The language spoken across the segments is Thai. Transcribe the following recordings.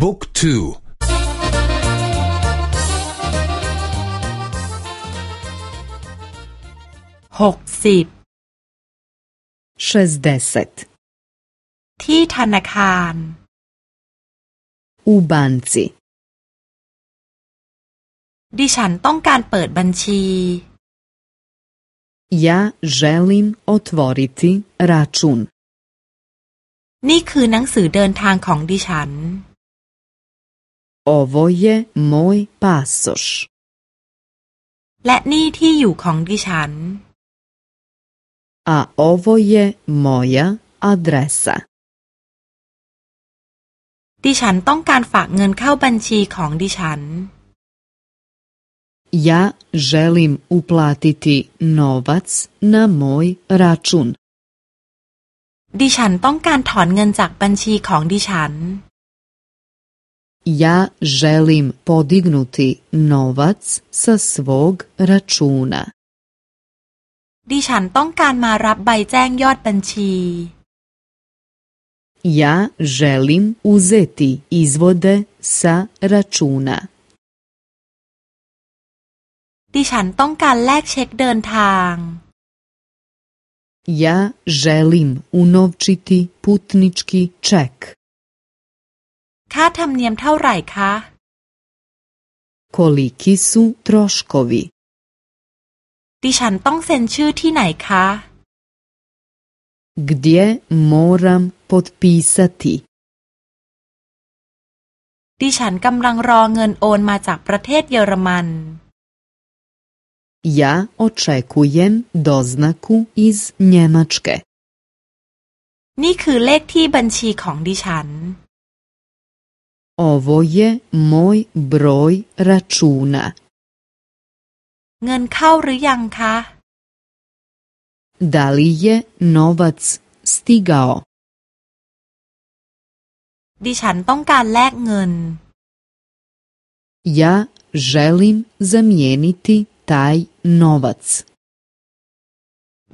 บุ๊กทูหกสิบที่ธนาคาร u banci ดิฉันต้องการเปิดบัญชี Ja želim otvoriti račun นี่คือหนังสือเดินทางของดิฉัน Ovo je moj pasoš และนี่ที่อยู่ของดิฉัน A ovo je moja adresa ดิฉันต้องการฝากเงินเข้าบัญชีของดิฉัน Ja želim uplatiti novac na moj račun ดิฉันต้องการถอนเงินจากบัญชีของดิฉัน Ja želim podignuti novac sa svog računa ดิฉันต้องการมารับใบแจ้งยอดบัญชี Ja želim uzeti izvode sa računa ดิฉันต้องการแลกเช็คเดินทาง Ja želim unovčiti putnički ček ค่าธรรมเนียมเท่าไหร่คะ Koliki su troškovi ดิฉันต้องเซ็นชื่อที่ไหนคะ Gdje moram potpisati ดิฉันกำลังรอเงินโอนมาจากประเทศเยอรมัน Ja očekujem doznaku iz Njemačke นี่คือเลขที่บัญชีของดิฉัน Ovo je moj broj računa เงินเข้าหรือยังคะ Da li je novac stigao ดิฉันต้องการแลกเงิน Ja želim zamijeniti taj novac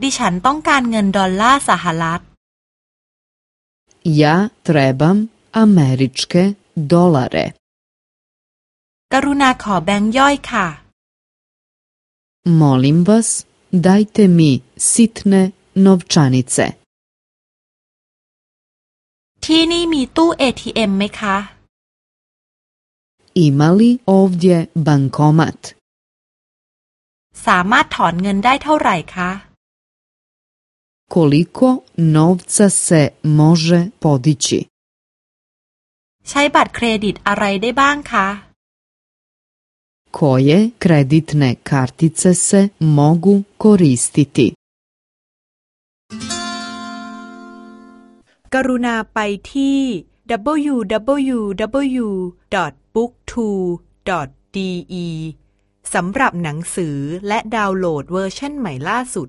ดิฉันต้องการเงินดอลลาร์สหรัฐ Ja trebam američke dolare กรุณาขอแบงค์ย่อยค่ะ Molim vas, dajte mi sitne novčanice. ที่นี่มีตู้ ATM ไหมคะ Ima li ovdje bankomat? สามารถถอนเงินได้เท่าไหร่คะ Koliko novca se može podići? ใช้บัตรเครดิตอะไรได้บ้างคะ Koje kreditne kartice se mogu koristiti? กรุณาไปที่ www.booktwo.de สำหรับหนังสือและดาวน์โหลดเวอร์ชันใหม่ล่าสุด